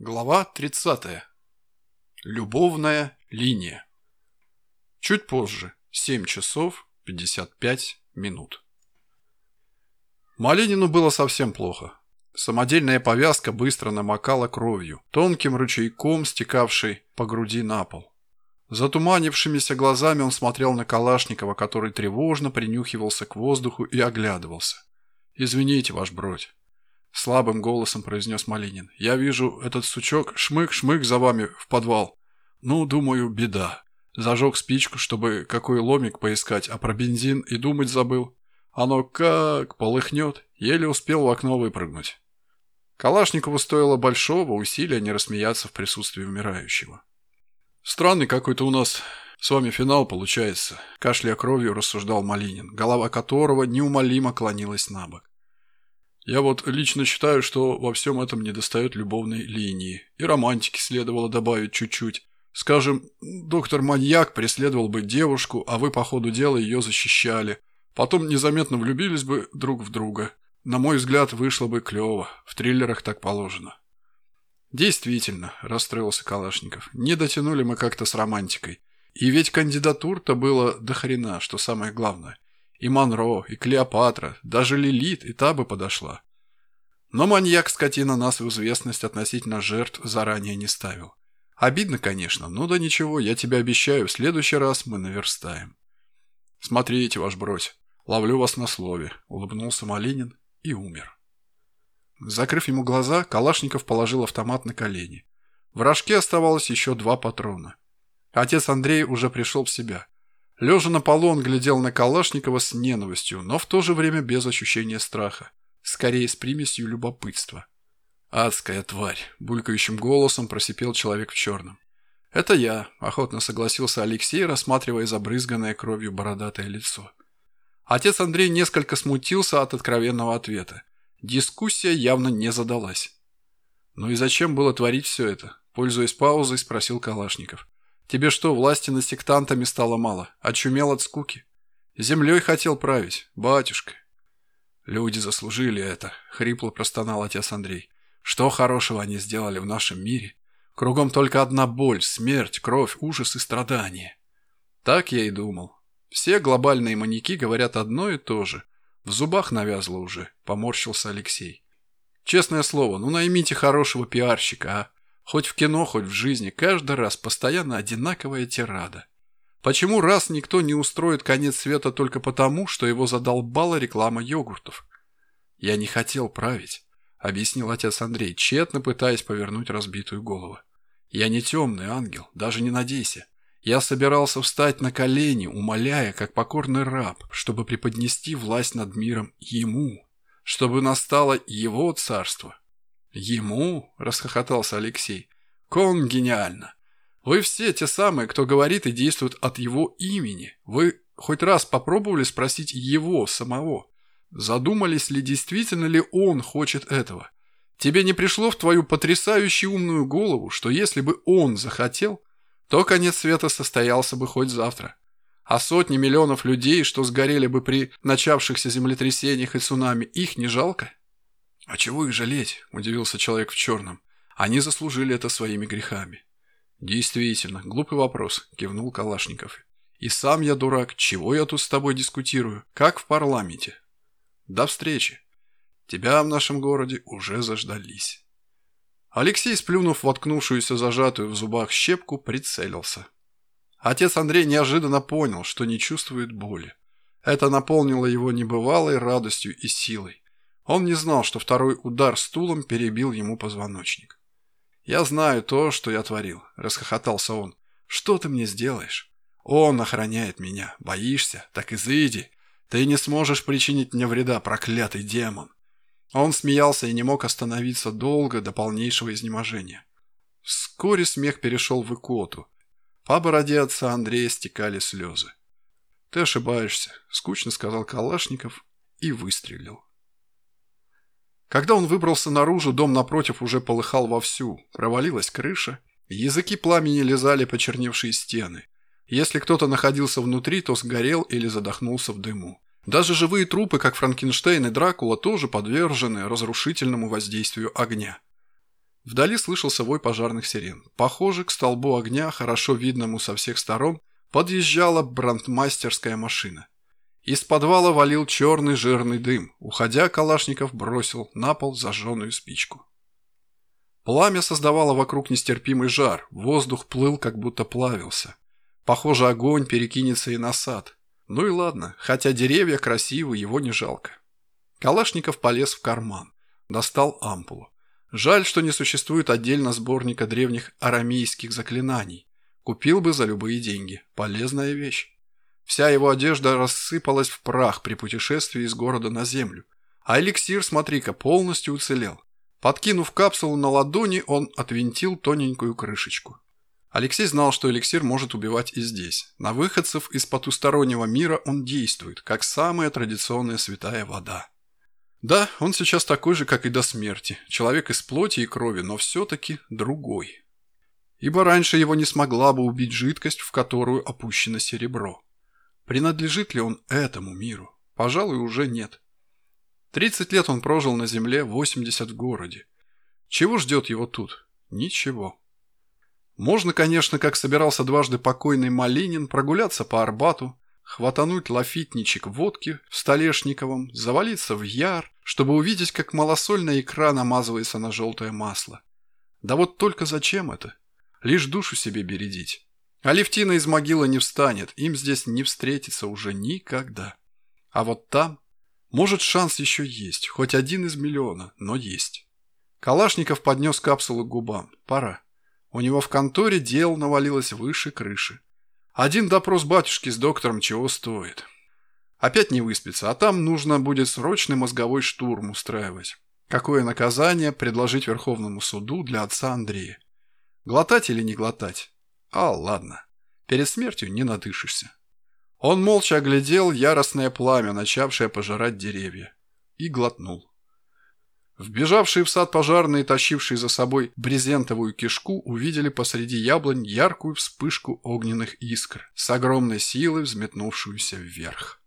Глава 30. Любовная линия. Чуть позже. 7 часов 55 минут. Малинину было совсем плохо. Самодельная повязка быстро намокала кровью, тонким ручейком, стекавшей по груди на пол. Затуманившимися глазами он смотрел на Калашникова, который тревожно принюхивался к воздуху и оглядывался. «Извините, ваш бродь». Слабым голосом произнес Малинин. «Я вижу, этот сучок шмык-шмык за вами в подвал. Ну, думаю, беда. Зажег спичку, чтобы какой ломик поискать, а про бензин и думать забыл. Оно как полыхнет, еле успел в окно выпрыгнуть». Калашникову стоило большого усилия не рассмеяться в присутствии умирающего. «Странный какой-то у нас с вами финал получается», – кашляя кровью рассуждал Малинин, голова которого неумолимо клонилась на бок. Я вот лично считаю, что во всем этом недостает любовной линии. И романтики следовало добавить чуть-чуть. Скажем, доктор-маньяк преследовал бы девушку, а вы по ходу дела ее защищали. Потом незаметно влюбились бы друг в друга. На мой взгляд, вышло бы клево. В триллерах так положено. Действительно, расстроился Калашников. Не дотянули мы как-то с романтикой. И ведь кандидатур-то было до хрена, что самое главное. И Монро, и Клеопатра, даже Лилит и та бы подошла. Но маньяк-скотина нас в известность относительно жертв заранее не ставил. Обидно, конечно, но да ничего, я тебе обещаю, в следующий раз мы наверстаем. Смотрите, ваш брось, ловлю вас на слове, улыбнулся Малинин и умер. Закрыв ему глаза, Калашников положил автомат на колени. В рожке оставалось еще два патрона. Отец Андрей уже пришел в себя – Лежа на полу, он глядел на Калашникова с ненавистью, но в то же время без ощущения страха. Скорее, с примесью любопытства. «Адская тварь!» – булькающим голосом просипел человек в черном. «Это я», – охотно согласился Алексей, рассматривая забрызганное кровью бородатое лицо. Отец Андрей несколько смутился от откровенного ответа. Дискуссия явно не задалась. «Ну и зачем было творить все это?» – пользуясь паузой, спросил Калашников. Тебе что, власти над сектантами стало мало? Очумел от скуки? Землей хотел править, батюшка. Люди заслужили это, хрипло простонал отец Андрей. Что хорошего они сделали в нашем мире? Кругом только одна боль, смерть, кровь, ужас и страдания. Так я и думал. Все глобальные маньяки говорят одно и то же. В зубах навязло уже, поморщился Алексей. Честное слово, ну наймите хорошего пиарщика, а? Хоть в кино, хоть в жизни, каждый раз постоянно одинаковая тирада. Почему раз никто не устроит конец света только потому, что его задолбала реклама йогуртов? Я не хотел править, объяснил отец Андрей, тщетно пытаясь повернуть разбитую голову. Я не темный ангел, даже не надейся. Я собирался встать на колени, умоляя, как покорный раб, чтобы преподнести власть над миром ему, чтобы настало его царство, «Ему?» – расхохотался Алексей. «Кон гениально! Вы все те самые, кто говорит и действует от его имени. Вы хоть раз попробовали спросить его самого? Задумались ли действительно ли он хочет этого? Тебе не пришло в твою потрясающую умную голову, что если бы он захотел, то конец света состоялся бы хоть завтра. А сотни миллионов людей, что сгорели бы при начавшихся землетрясениях и цунами, их не жалко?» «А чего их жалеть?» – удивился человек в черном. «Они заслужили это своими грехами». «Действительно, глупый вопрос», – кивнул Калашников. «И сам я дурак. Чего я тут с тобой дискутирую? Как в парламенте?» «До встречи. Тебя в нашем городе уже заждались». Алексей, сплюнув воткнувшуюся зажатую в зубах щепку, прицелился. Отец Андрей неожиданно понял, что не чувствует боли. Это наполнило его небывалой радостью и силой. Он не знал, что второй удар стулом перебил ему позвоночник. «Я знаю то, что я творил», – расхохотался он. «Что ты мне сделаешь? Он охраняет меня. Боишься? Так изыди. Ты не сможешь причинить мне вреда, проклятый демон». Он смеялся и не мог остановиться долго до полнейшего изнеможения. Вскоре смех перешел в икоту. По бороде отца Андрея стекали слезы. «Ты ошибаешься», – скучно сказал Калашников и выстрелил. Когда он выбрался наружу, дом напротив уже полыхал вовсю, провалилась крыша, языки пламени лизали почерневшие стены. Если кто-то находился внутри, то сгорел или задохнулся в дыму. Даже живые трупы, как Франкенштейн и Дракула, тоже подвержены разрушительному воздействию огня. Вдали слышался вой пожарных сирен. Похоже, к столбу огня, хорошо видному со всех сторон, подъезжала брандмастерская машина. Из подвала валил черный жирный дым. Уходя, Калашников бросил на пол зажженную спичку. Пламя создавало вокруг нестерпимый жар, воздух плыл, как будто плавился. Похоже, огонь перекинется и на сад. Ну и ладно, хотя деревья красивы, его не жалко. Калашников полез в карман. Достал ампулу. Жаль, что не существует отдельно сборника древних арамейских заклинаний. Купил бы за любые деньги. Полезная вещь. Вся его одежда рассыпалась в прах при путешествии из города на землю. А эликсир, смотри-ка, полностью уцелел. Подкинув капсулу на ладони, он отвинтил тоненькую крышечку. Алексей знал, что эликсир может убивать и здесь. На выходцев из потустороннего мира он действует, как самая традиционная святая вода. Да, он сейчас такой же, как и до смерти. Человек из плоти и крови, но все-таки другой. Ибо раньше его не смогла бы убить жидкость, в которую опущено серебро. Принадлежит ли он этому миру? Пожалуй, уже нет. 30 лет он прожил на земле, 80 в городе. Чего ждет его тут? Ничего. Можно, конечно, как собирался дважды покойный Малинин, прогуляться по Арбату, хватануть лафитничек водки в Столешниковом, завалиться в яр, чтобы увидеть, как малосольная икра намазывается на желтое масло. Да вот только зачем это? Лишь душу себе бередить. А Левтина из могилы не встанет, им здесь не встретиться уже никогда. А вот там, может, шанс еще есть, хоть один из миллиона, но есть. Калашников поднес капсулу к губам. Пора. У него в конторе дел навалилось выше крыши. Один допрос батюшки с доктором чего стоит. Опять не выспится, а там нужно будет срочный мозговой штурм устраивать. Какое наказание предложить Верховному суду для отца Андрея? Глотать или не глотать? А, ладно. Перед смертью не надышишься. Он молча оглядел яростное пламя, начавшее пожирать деревья. И глотнул. Вбежавшие в сад пожарные, тащившие за собой брезентовую кишку, увидели посреди яблонь яркую вспышку огненных искр, с огромной силой взметнувшуюся вверх.